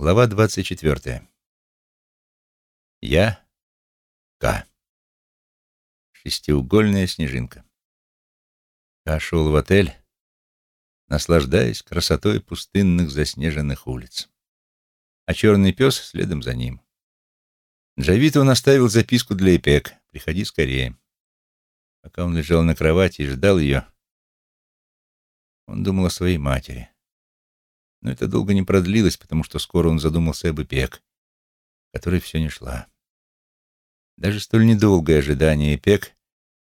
Глава двадцать четвертая. Я К. Шестиугольная снежинка. К шел в отель, наслаждаясь красотой пустынных заснеженных улиц. А черный пес следом за ним. Джавиту он оставил записку для Эпек «Приходи скорее». Пока он лежал на кровати и ждал ее, он думал о своей матери. Но это долго не продлилось, потому что скоро он задумался об Эпек, которой все не шла. Даже столь недолгое ожидание Эпек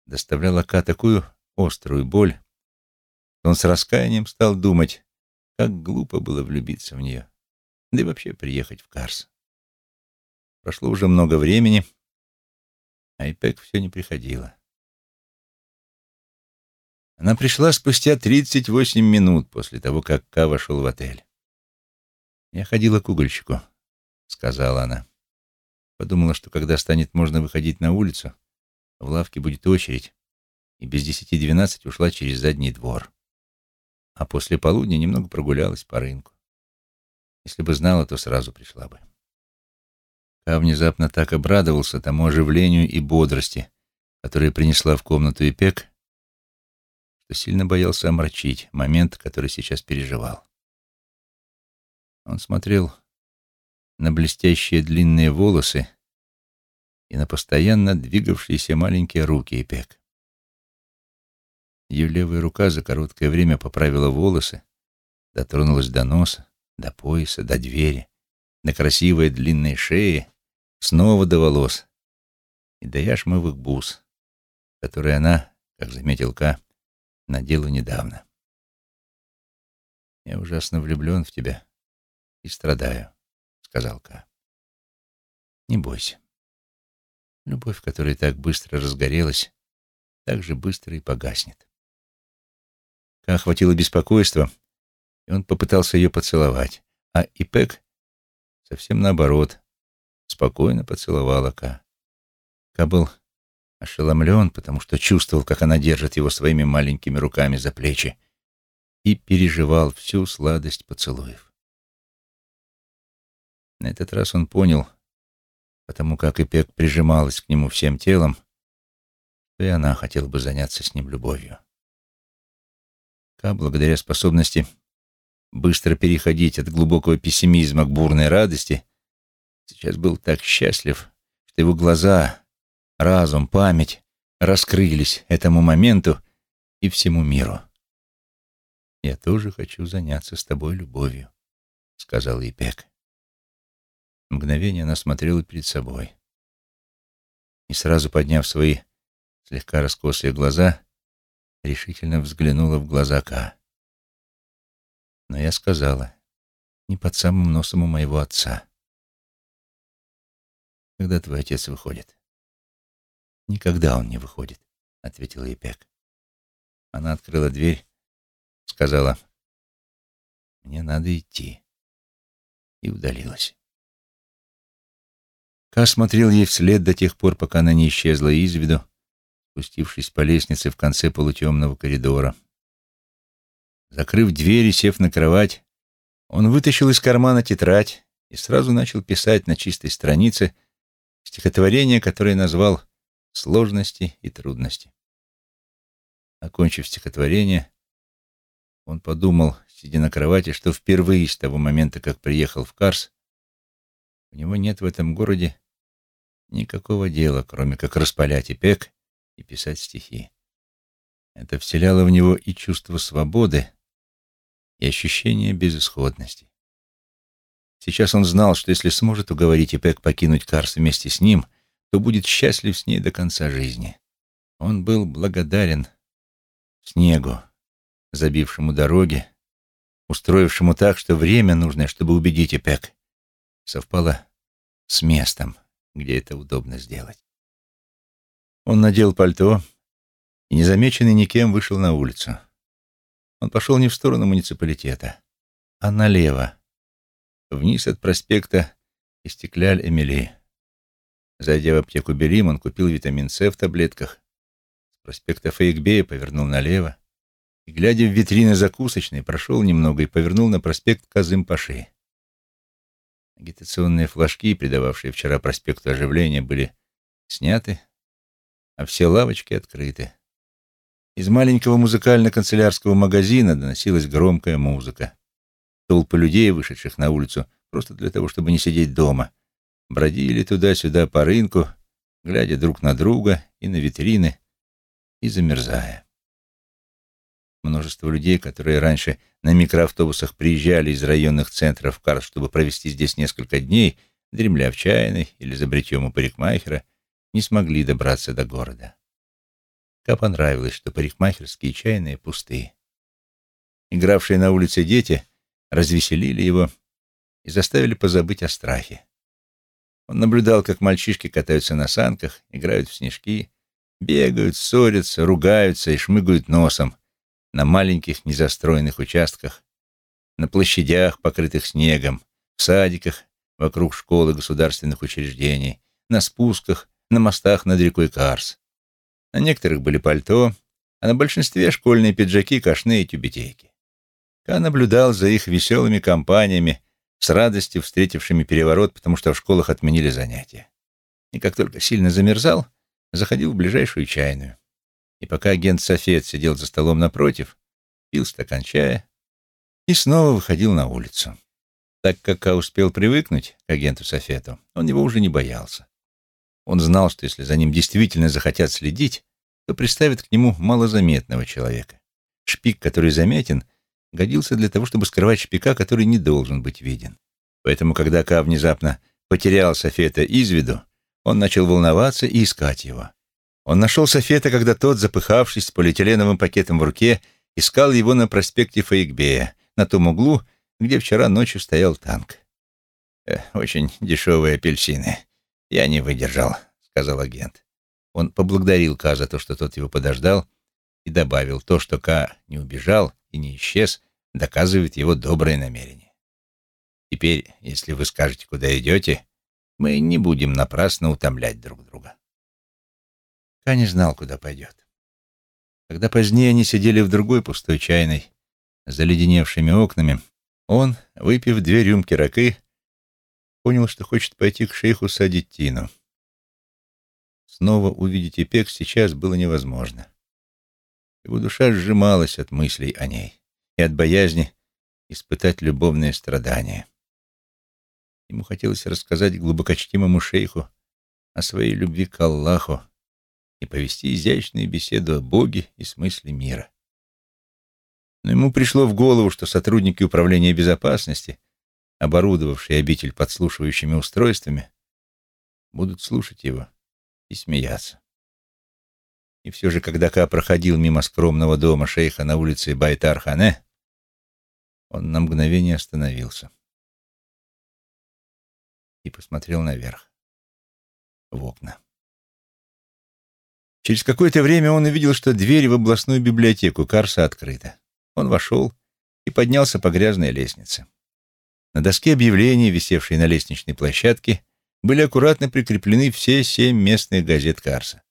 доставляло Ка такую острую боль, что он с раскаянием стал думать, как глупо было влюбиться в нее, да и вообще приехать в Карс. Прошло уже много времени, а Эпек все не приходила. Она пришла спустя 38 минут после того, как Ка вошел в отель. «Я ходила к угольщику», — сказала она. Подумала, что когда станет можно выходить на улицу, в лавке будет очередь, и без десяти двенадцать ушла через задний двор. А после полудня немного прогулялась по рынку. Если бы знала, то сразу пришла бы. Ка внезапно так обрадовался тому оживлению и бодрости, которые принесла в комнату Ипек, что сильно боялся омрачить момент, который сейчас переживал. Он смотрел на блестящие длинные волосы и на постоянно двигавшиеся маленькие руки Эпек. Ее левая рука за короткое время поправила волосы, дотронулась до носа, до пояса, до двери, до красивой длинной шеи, снова до волос и до яшмовых бус, которые она, как заметил Ка, надела недавно. «Я ужасно влюблен в тебя и страдаю», — сказал Ка. «Не бойся. Любовь, которая так быстро разгорелась, так же быстро и погаснет». Ка охватило беспокойство, и он попытался ее поцеловать, а Ипек совсем наоборот, спокойно поцеловала Ка. Ка был ошеломлен, потому что чувствовал, как она держит его своими маленькими руками за плечи, и переживал всю сладость поцелуев. На этот раз он понял, потому как Ипек прижималась к нему всем телом, что и она хотела бы заняться с ним любовью. Ка, благодаря способности быстро переходить от глубокого пессимизма к бурной радости, сейчас был так счастлив, что его глаза разум, память раскрылись этому моменту и всему миру. «Я тоже хочу заняться с тобой любовью», — сказал Ипек. Мгновение она смотрела перед собой. И сразу подняв свои слегка раскосые глаза, решительно взглянула в глаза Ка. Но я сказала, не под самым носом у моего отца. Когда твой отец выходит? «Никогда он не выходит», — ответила Епек. Она открыла дверь, сказала, «Мне надо идти», и удалилась. Ка смотрел ей вслед до тех пор, пока она не исчезла из виду, спустившись по лестнице в конце полутемного коридора. Закрыв дверь и сев на кровать, он вытащил из кармана тетрадь и сразу начал писать на чистой странице стихотворение, которое назвал сложности и трудности. Окончив стихотворение, он подумал, сидя на кровати, что впервые с того момента, как приехал в Карс, у него нет в этом городе никакого дела, кроме как распалять и пек и писать стихи. Это вселяло в него и чувство свободы, и ощущение безысходности. Сейчас он знал, что если сможет уговорить Ипек покинуть Карс вместе с ним — то будет счастлив с ней до конца жизни. Он был благодарен снегу, забившему дороги, устроившему так, что время, нужное, чтобы убедить Эпек, совпало с местом, где это удобно сделать. Он надел пальто и, незамеченный никем, вышел на улицу. Он пошел не в сторону муниципалитета, а налево, вниз от проспекта Истекляль-Эмили. Зайдя в аптеку Белим, он купил витамин С в таблетках. С проспекта Фейкбея повернул налево и, глядя в витрины закусочной, прошел немного и повернул на проспект Казым-Паши. Агитационные флажки, придававшие вчера проспекту оживления, были сняты, а все лавочки открыты. Из маленького музыкально-канцелярского магазина доносилась громкая музыка. Толпы людей, вышедших на улицу просто для того, чтобы не сидеть дома, бродили туда-сюда по рынку, глядя друг на друга и на витрины, и замерзая. Множество людей, которые раньше на микроавтобусах приезжали из районных центров в Карс, чтобы провести здесь несколько дней, дремля в чайной или за бритьем у парикмахера, не смогли добраться до города. Ка понравилось, что парикмахерские и чайные пустые. Игравшие на улице дети развеселили его и заставили позабыть о страхе. Он наблюдал, как мальчишки катаются на санках, играют в снежки, бегают, ссорятся, ругаются и шмыгают носом на маленьких незастроенных участках, на площадях, покрытых снегом, в садиках вокруг школы государственных учреждений, на спусках, на мостах над рекой Карс. На некоторых были пальто, а на большинстве школьные пиджаки, кашне и тюбетейки. Ка наблюдал за их веселыми компаниями, с радостью встретившими переворот, потому что в школах отменили занятия. И как только сильно замерзал, заходил в ближайшую чайную. И пока агент Софет сидел за столом напротив, пил стакан чая и снова выходил на улицу. Так как Ка успел привыкнуть к агенту Софету, он его уже не боялся. Он знал, что если за ним действительно захотят следить, то приставят к нему малозаметного человека. Шпик, который заметен, годился для того, чтобы скрывать шпика, который не должен быть виден. Поэтому, когда Ка внезапно потерял Софета из виду, он начал волноваться и искать его. Он нашел Софета, когда тот, запыхавшись с полиэтиленовым пакетом в руке, искал его на проспекте Фейкбея, на том углу, где вчера ночью стоял танк. «Э, «Очень дешевые апельсины. Я не выдержал», — сказал агент. Он поблагодарил Ка за то, что тот его подождал, и добавил, то, что Ка не убежал и не исчез, доказывает его доброе намерение. Теперь, если вы скажете, куда идете, мы не будем напрасно утомлять друг друга. Ка не знал, куда пойдет. Когда позднее они сидели в другой пустой чайной, с заледеневшими окнами, он, выпив две рюмки ракы, понял, что хочет пойти к шейху Садиттину. Снова увидеть Ипек сейчас было невозможно. Его душа сжималась от мыслей о ней и от боязни испытать любовные страдания. Ему хотелось рассказать глубокочтимому шейху о своей любви к Аллаху и повести изящную беседу о Боге и смысле мира. Но ему пришло в голову, что сотрудники Управления безопасности, оборудовавшие обитель подслушивающими устройствами, будут слушать его и смеяться. И все же, когда Ка проходил мимо скромного дома шейха на улице Байтар-Хане, он на мгновение остановился и посмотрел наверх, в окна. Через какое-то время он увидел, что дверь в областную библиотеку Карса открыта. Он вошел и поднялся по грязной лестнице. На доске объявлений, висевшей на лестничной площадке, были аккуратно прикреплены все семь местных газет Карса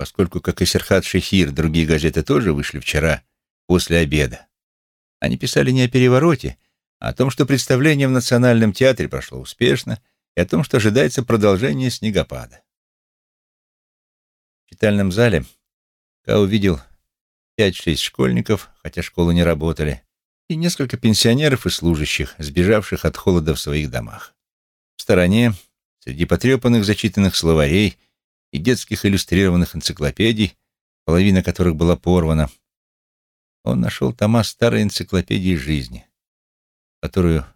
поскольку, как и Серхат Шехир, другие газеты тоже вышли вчера, после обеда. Они писали не о перевороте, а о том, что представление в Национальном театре прошло успешно, и о том, что ожидается продолжение снегопада. В читальном зале Ка увидел пять-шесть школьников, хотя школы не работали, и несколько пенсионеров и служащих, сбежавших от холода в своих домах. В стороне, среди потрепанных зачитанных словарей, и детских иллюстрированных энциклопедий, половина которых была порвана, он нашел тома старой энциклопедии жизни, которую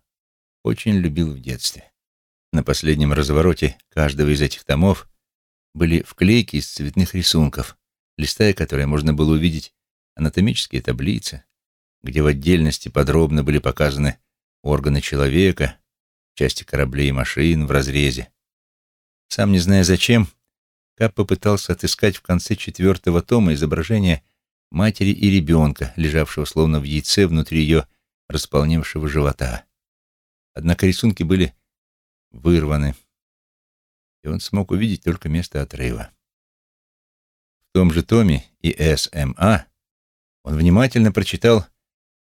очень любил в детстве. На последнем развороте каждого из этих томов были вклейки из цветных рисунков, листая которые можно было увидеть анатомические таблицы, где в отдельности подробно были показаны органы человека, части кораблей и машин в разрезе. Сам не зная зачем, Кап попытался отыскать в конце четвертого тома изображение матери и ребенка, лежавшего словно в яйце внутри ее располневшего живота. Однако рисунки были вырваны, и он смог увидеть только место отрыва. В том же томе и СМА он внимательно прочитал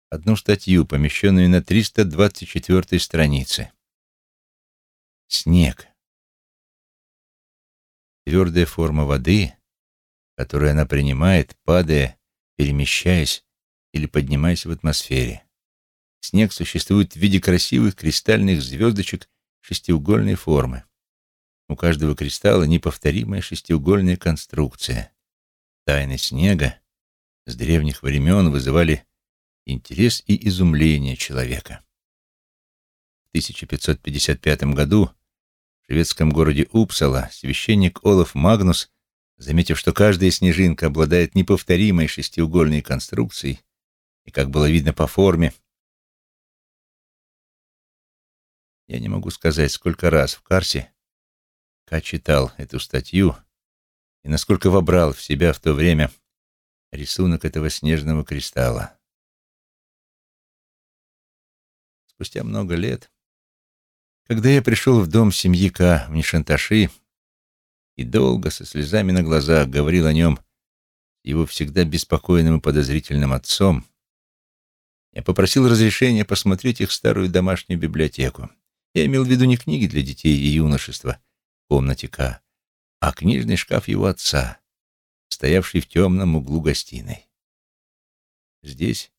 одну статью, помещенную на 324 странице. Снег. Твердая форма воды, которую она принимает, падая, перемещаясь или поднимаясь в атмосфере. Снег существует в виде красивых кристальных звездочек шестиугольной формы. У каждого кристалла неповторимая шестиугольная конструкция. Тайны снега с древних времен вызывали интерес и изумление человека. В 1555 году шведском городе Упсала священник Олаф Магнус, заметив, что каждая снежинка обладает неповторимой шестиугольной конструкцией, и, как было видно по форме, я не могу сказать, сколько раз в Карсе Ка читал эту статью и насколько вобрал в себя в то время рисунок этого снежного кристалла. Спустя много лет, когда я пришел в дом семьи Ка в Нишанташи и долго со слезами на глазах говорил о нем его всегда беспокойным и подозрительным отцом, я попросил разрешения посмотреть их старую домашнюю библиотеку. Я имел в виду не книги для детей и юношества в комнате К, а книжный шкаф его отца, стоявший в темном углу гостиной. Здесь,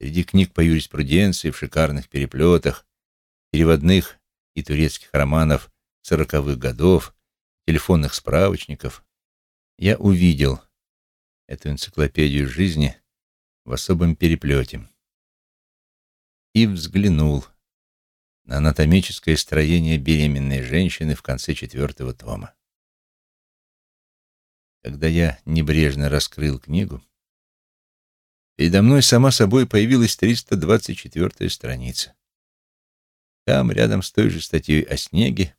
среди книг по юриспруденции в шикарных переплетах, переводных и турецких романов сороковых годов, телефонных справочников, я увидел эту энциклопедию жизни в особом переплете и взглянул на анатомическое строение беременной женщины в конце четвертого тома. Когда я небрежно раскрыл книгу, передо мной сама собой появилась 324-я страница. Там, рядом с той же статьей о снеге,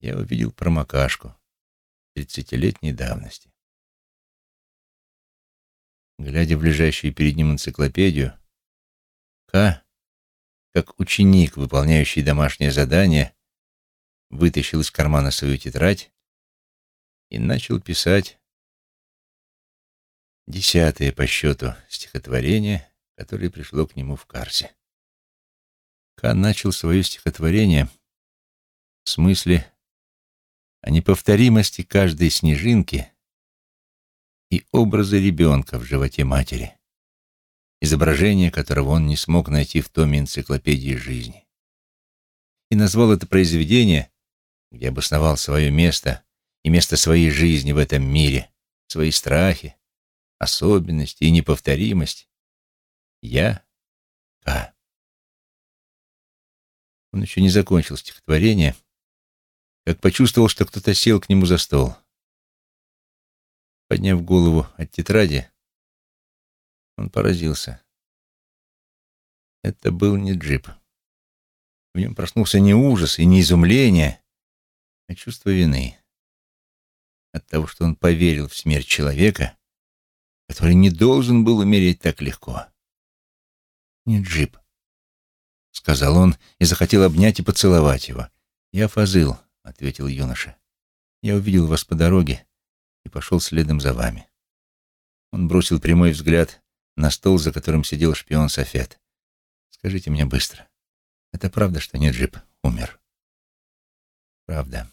я увидел промокашку тридцатилетней давности. Глядя в лежащую перед ним энциклопедию, К как ученик, выполняющий домашнее задание, вытащил из кармана свою тетрадь и начал писать десятое по счету стихотворение, которое пришло к нему в Карсе. Кан начал свое стихотворение в смысле о неповторимости каждой снежинки и образа ребенка в животе матери изображение которого он не смог найти в томе энциклопедии жизни. И назвал это произведение, где обосновал свое место и место своей жизни в этом мире, свои страхи, особенности и неповторимость. Я К. Он еще не закончил стихотворение, как почувствовал, что кто-то сел к нему за стол. Подняв голову от тетради, он поразился. Это был не джип. В нем проснулся не ужас и не изумление, а чувство вины от того, что он поверил в смерть человека, который не должен был умереть так легко. «Не джип», — сказал он и захотел обнять и поцеловать его. «Я Фазыл», — ответил юноша. «Я увидел вас по дороге и пошел следом за вами». Он бросил прямой взгляд на стол, за которым сидел шпион Софет. «Скажите мне быстро, это правда, что Неджип умер?» «Правда.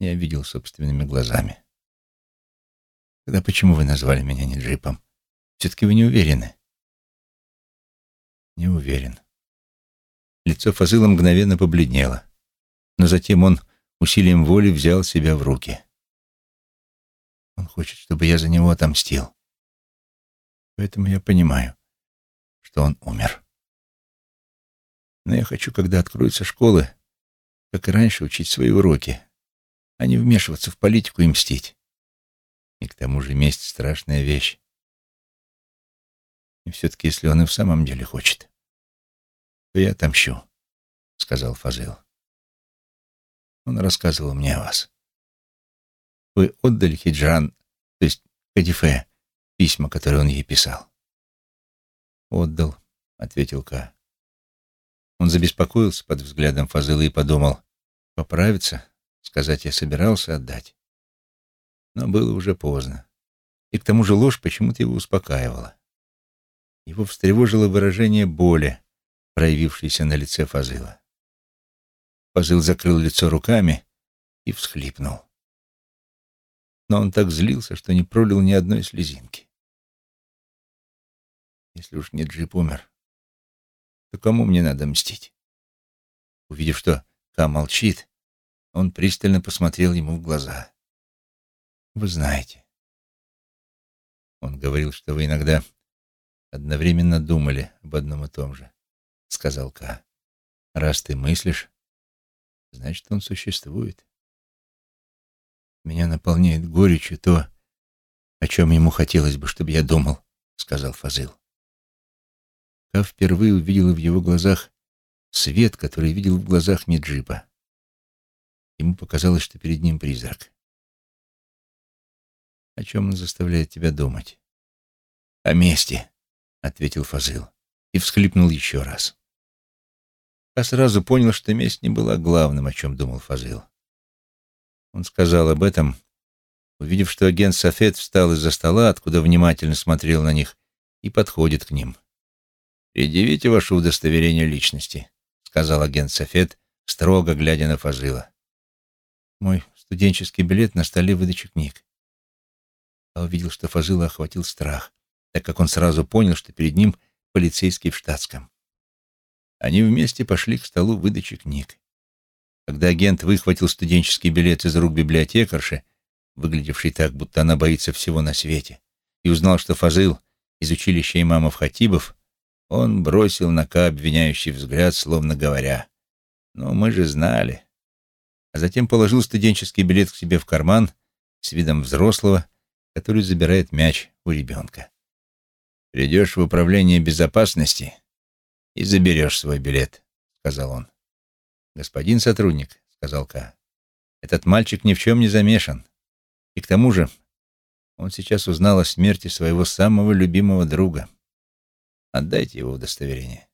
Я видел собственными глазами». «Тогда почему вы назвали меня Неджипом? Все-таки вы не уверены?» «Не уверен». Лицо Фазыла мгновенно побледнело, но затем он усилием воли взял себя в руки. «Он хочет, чтобы я за него отомстил. Поэтому я понимаю, что он умер. Но я хочу, когда откроются школы, как и раньше, учить свои уроки, а не вмешиваться в политику и мстить. И к тому же месть — страшная вещь. И все-таки, если он и в самом деле хочет, то я отомщу, — сказал Фазыл. Он рассказывал мне о вас. Вы отдали Хиджран, то есть Кадифе, письма, которые он ей писал. «Отдал», — ответил Ка. Он забеспокоился под взглядом Фазыла и подумал, поправиться, сказать я собирался отдать. Но было уже поздно. И к тому же ложь почему-то его успокаивала. Его встревожило выражение боли, проявившееся на лице Фазыла. Фазыл закрыл лицо руками и всхлипнул. Но он так злился, что не пролил ни одной слезинки. Если уж не джип умер, то кому мне надо мстить? Увидев, что Ка молчит, он пристально посмотрел ему в глаза. «Вы знаете». Он говорил, что вы иногда одновременно думали об одном и том же, — сказал Ка. Раз ты мыслишь, значит, он существует. Меня наполняет горечью то, о чем ему хотелось бы, чтобы я думал, — сказал Фазыл. Ка впервые увидела в его глазах свет, который видел в глазах Меджипа. Ему показалось, что перед ним призрак. О чем он заставляет тебя думать? О мести, — ответил Фазыл и всхлипнул еще раз. А сразу понял, что месть не была главным, о чем думал Фазыл. Он сказал об этом, увидев, что агент Софет встал из-за стола, откуда внимательно смотрел на них, и подходит к ним. «Предъявите ваше удостоверение личности», — сказал агент Софет, строго глядя на Фазыла. «Мой студенческий билет на столе выдачи книг». А увидел, что Фазыла охватил страх, так как он сразу понял, что перед ним полицейский в штатском. Они вместе пошли к столу выдачи книг. Когда агент выхватил студенческий билет из рук библиотекарши, выглядевшей так, будто она боится всего на свете, и узнал, что Фазыл из училища имамов Хатибов, он бросил на Ка обвиняющий взгляд, словно говоря, «Ну, мы же знали». А затем положил студенческий билет к себе в карман с видом взрослого, который забирает мяч у ребенка. «Придешь в управление безопасности и заберешь свой билет», — сказал он. «Господин сотрудник», — сказал Ка, — «этот мальчик ни в чем не замешан. И к тому же он сейчас узнал о смерти своего самого любимого друга. Отдайте его удостоверение».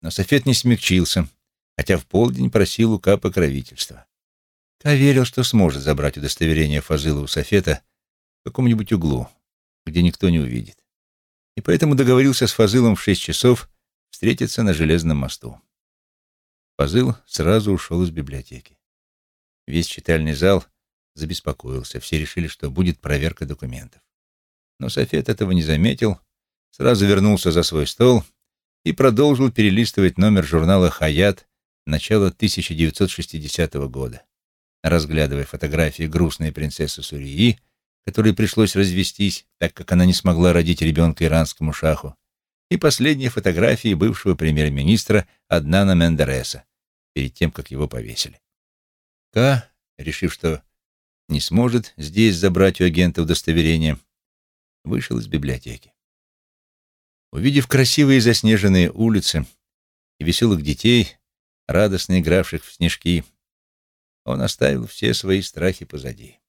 Но Софет не смягчился, хотя в полдень просил у Ка покровительства. Ка верил, что сможет забрать удостоверение Фазыла у Софета в каком-нибудь углу, где никто не увидит. И поэтому договорился с Фазылом в шесть часов встретиться на железном мосту. Фазыл сразу ушел из библиотеки. Весь читальный зал забеспокоился. Все решили, что будет проверка документов. Но Софет этого не заметил, сразу вернулся за свой стол и продолжил перелистывать номер журнала «Хаят» начала 1960 года, разглядывая фотографии грустной принцессы Сурии, которой пришлось развестись, так как она не смогла родить ребенка иранскому шаху, и последние фотографии бывшего премьер-министра Аднана Мендереса перед тем, как его повесили. К, решив, что не сможет здесь забрать у агента удостоверение, вышел из библиотеки. Увидев красивые заснеженные улицы и веселых детей, радостно игравших в снежки, он оставил все свои страхи позади.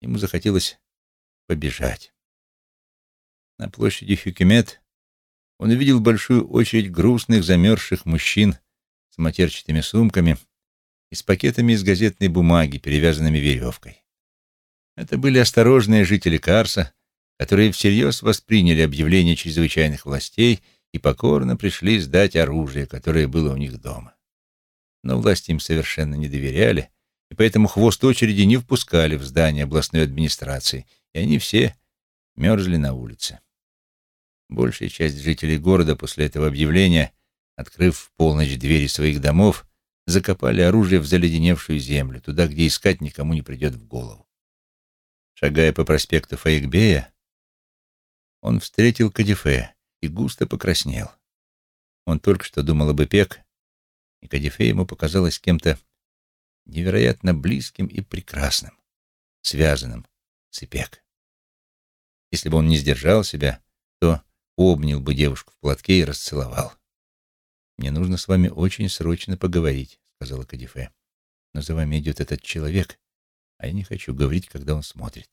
Ему захотелось побежать. На площади Хюкемет он увидел большую очередь грустных, замерзших мужчин с матерчатыми сумками и с пакетами из газетной бумаги, перевязанными веревкой. Это были осторожные жители Карса, которые всерьез восприняли объявление чрезвычайных властей и покорно пришли сдать оружие, которое было у них дома. Но власти им совершенно не доверяли, и поэтому хвост очереди не впускали в здание областной администрации, и они все мерзли на улице. Большая часть жителей города после этого объявления, открыв в полночь двери своих домов, закопали оружие в заледеневшую землю, туда, где искать никому не придет в голову. Шагая по проспекту Фаикбея, он встретил Кадифе и густо покраснел. Он только что думал об Эпек, и Кадифе ему показалось кем-то невероятно близким и прекрасным, связанным с Эпек. Если бы он не сдержал себя, то обнял бы девушку в платке и расцеловал. «Мне нужно с вами очень срочно поговорить», — сказала Кадифе. «Но за вами идет этот человек, а я не хочу говорить, когда он смотрит.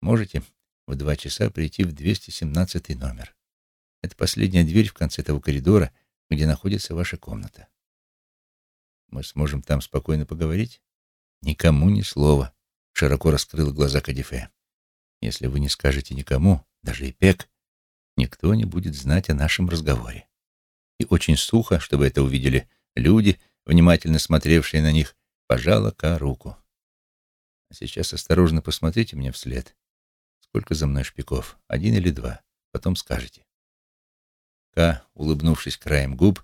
Можете в два часа прийти в 217 номер. Это последняя дверь в конце того коридора, где находится ваша комната. Мы сможем там спокойно поговорить? Никому ни слова, — широко раскрыла глаза Кадифе. Если вы не скажете никому, даже и Пек, никто не будет знать о нашем разговоре. И очень сухо, чтобы это увидели люди, внимательно смотревшая на них, пожала Ка руку. А сейчас осторожно посмотрите мне вслед. Сколько за мной шпиков? Один или два? Потом скажете. Ка, улыбнувшись краем губ,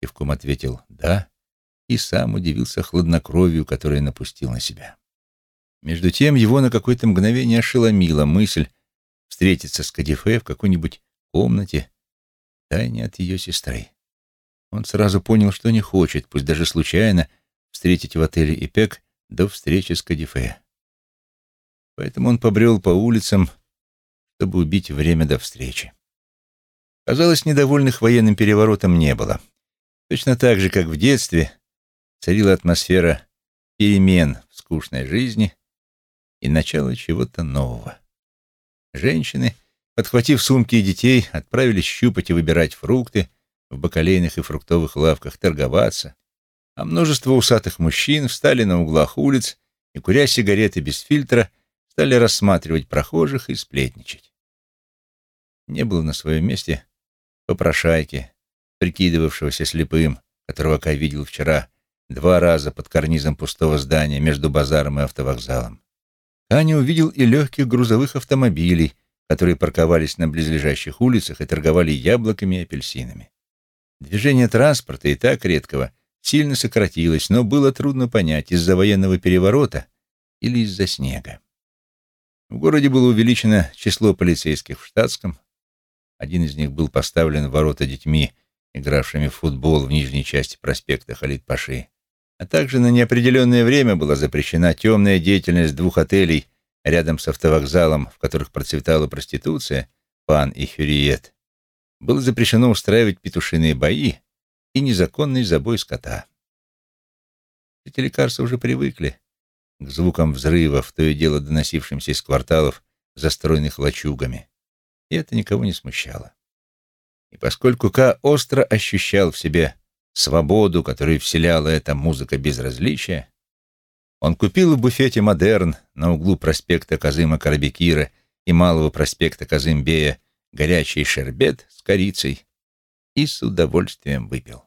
кивком ответил «да» и сам удивился хладнокровию, которое напустил на себя. Между тем его на какое-то мгновение ошеломила мысль встретиться с Кадифе в какой-нибудь комнате, тайне от ее сестры. Он сразу понял, что не хочет, пусть даже случайно, встретить в отеле Ипек до встречи с Кадифе. Поэтому он побрел по улицам, чтобы убить время до встречи. Казалось, недовольных военным переворотом не было. Точно так же, как в детстве, царила атмосфера перемен в скучной жизни и начала чего-то нового. Женщины, подхватив сумки и детей, отправились щупать и выбирать фрукты в бакалейных и фруктовых лавках, торговаться, а множество усатых мужчин встали на углах улиц и, куря сигареты без фильтра, стали рассматривать прохожих и сплетничать. Не было на своем месте попрошайки, прикидывавшегося слепым, которого Кай видел вчера два раза под карнизом пустого здания между базаром и автовокзалом. Аня увидел и легких грузовых автомобилей, которые парковались на близлежащих улицах и торговали яблоками и апельсинами. Движение транспорта и так редкого сильно сократилось, но было трудно понять, из-за военного переворота или из-за снега. В городе было увеличено число полицейских в штатском. Один из них был поставлен в ворота детьми, игравшими в футбол в нижней части проспекта Халид-Паши а также на неопределенное время была запрещена темная деятельность двух отелей рядом с автовокзалом, в которых процветала проституция, пан и хюриет. Было запрещено устраивать петушиные бои и незаконный забой скота. Эти лекарства уже привыкли к звукам взрывов, то и дело доносившимся из кварталов, застроенных лачугами, и это никого не смущало. И поскольку Ка остро ощущал в себе свободу, которую вселяла эта музыка безразличия, он купил в буфете «Модерн» на углу проспекта Казыма Карабекира и малого проспекта Казымбея горячий шербет с корицей и с удовольствием выпил.